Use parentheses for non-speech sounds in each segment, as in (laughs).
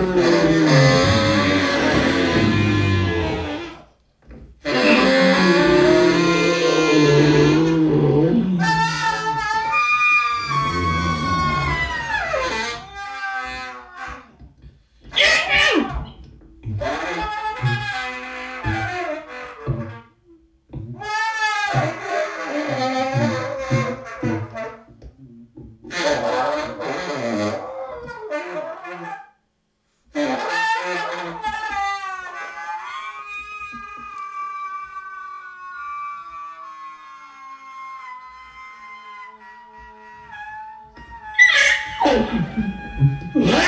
Amém. Yeah. (laughs)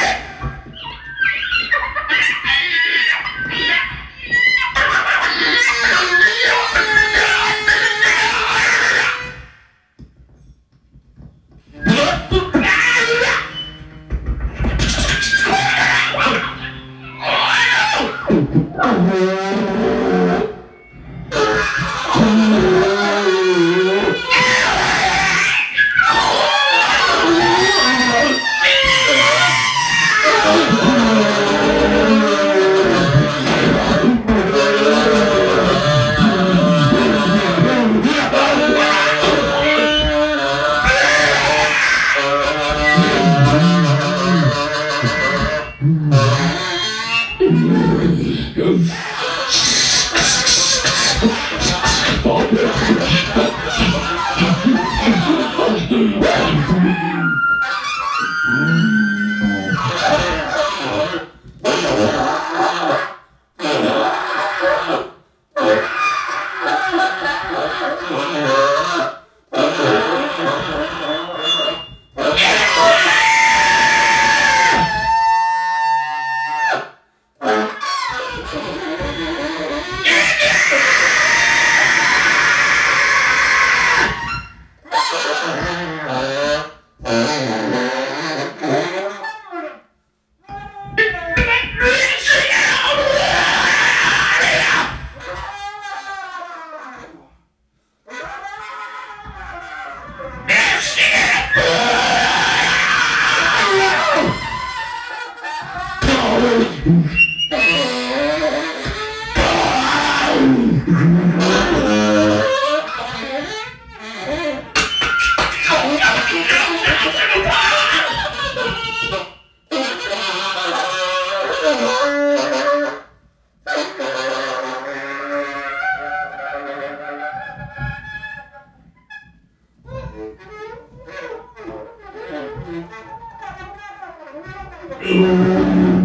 Thank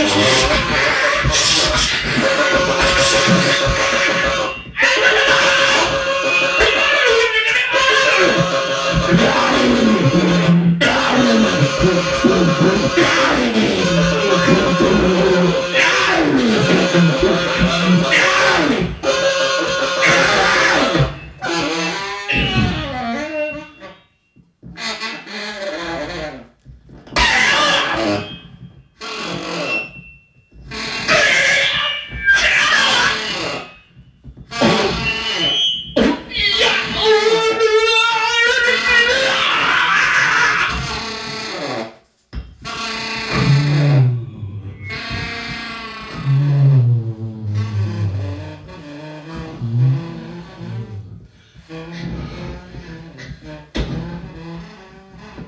Thank you.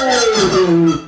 Oh. (laughs)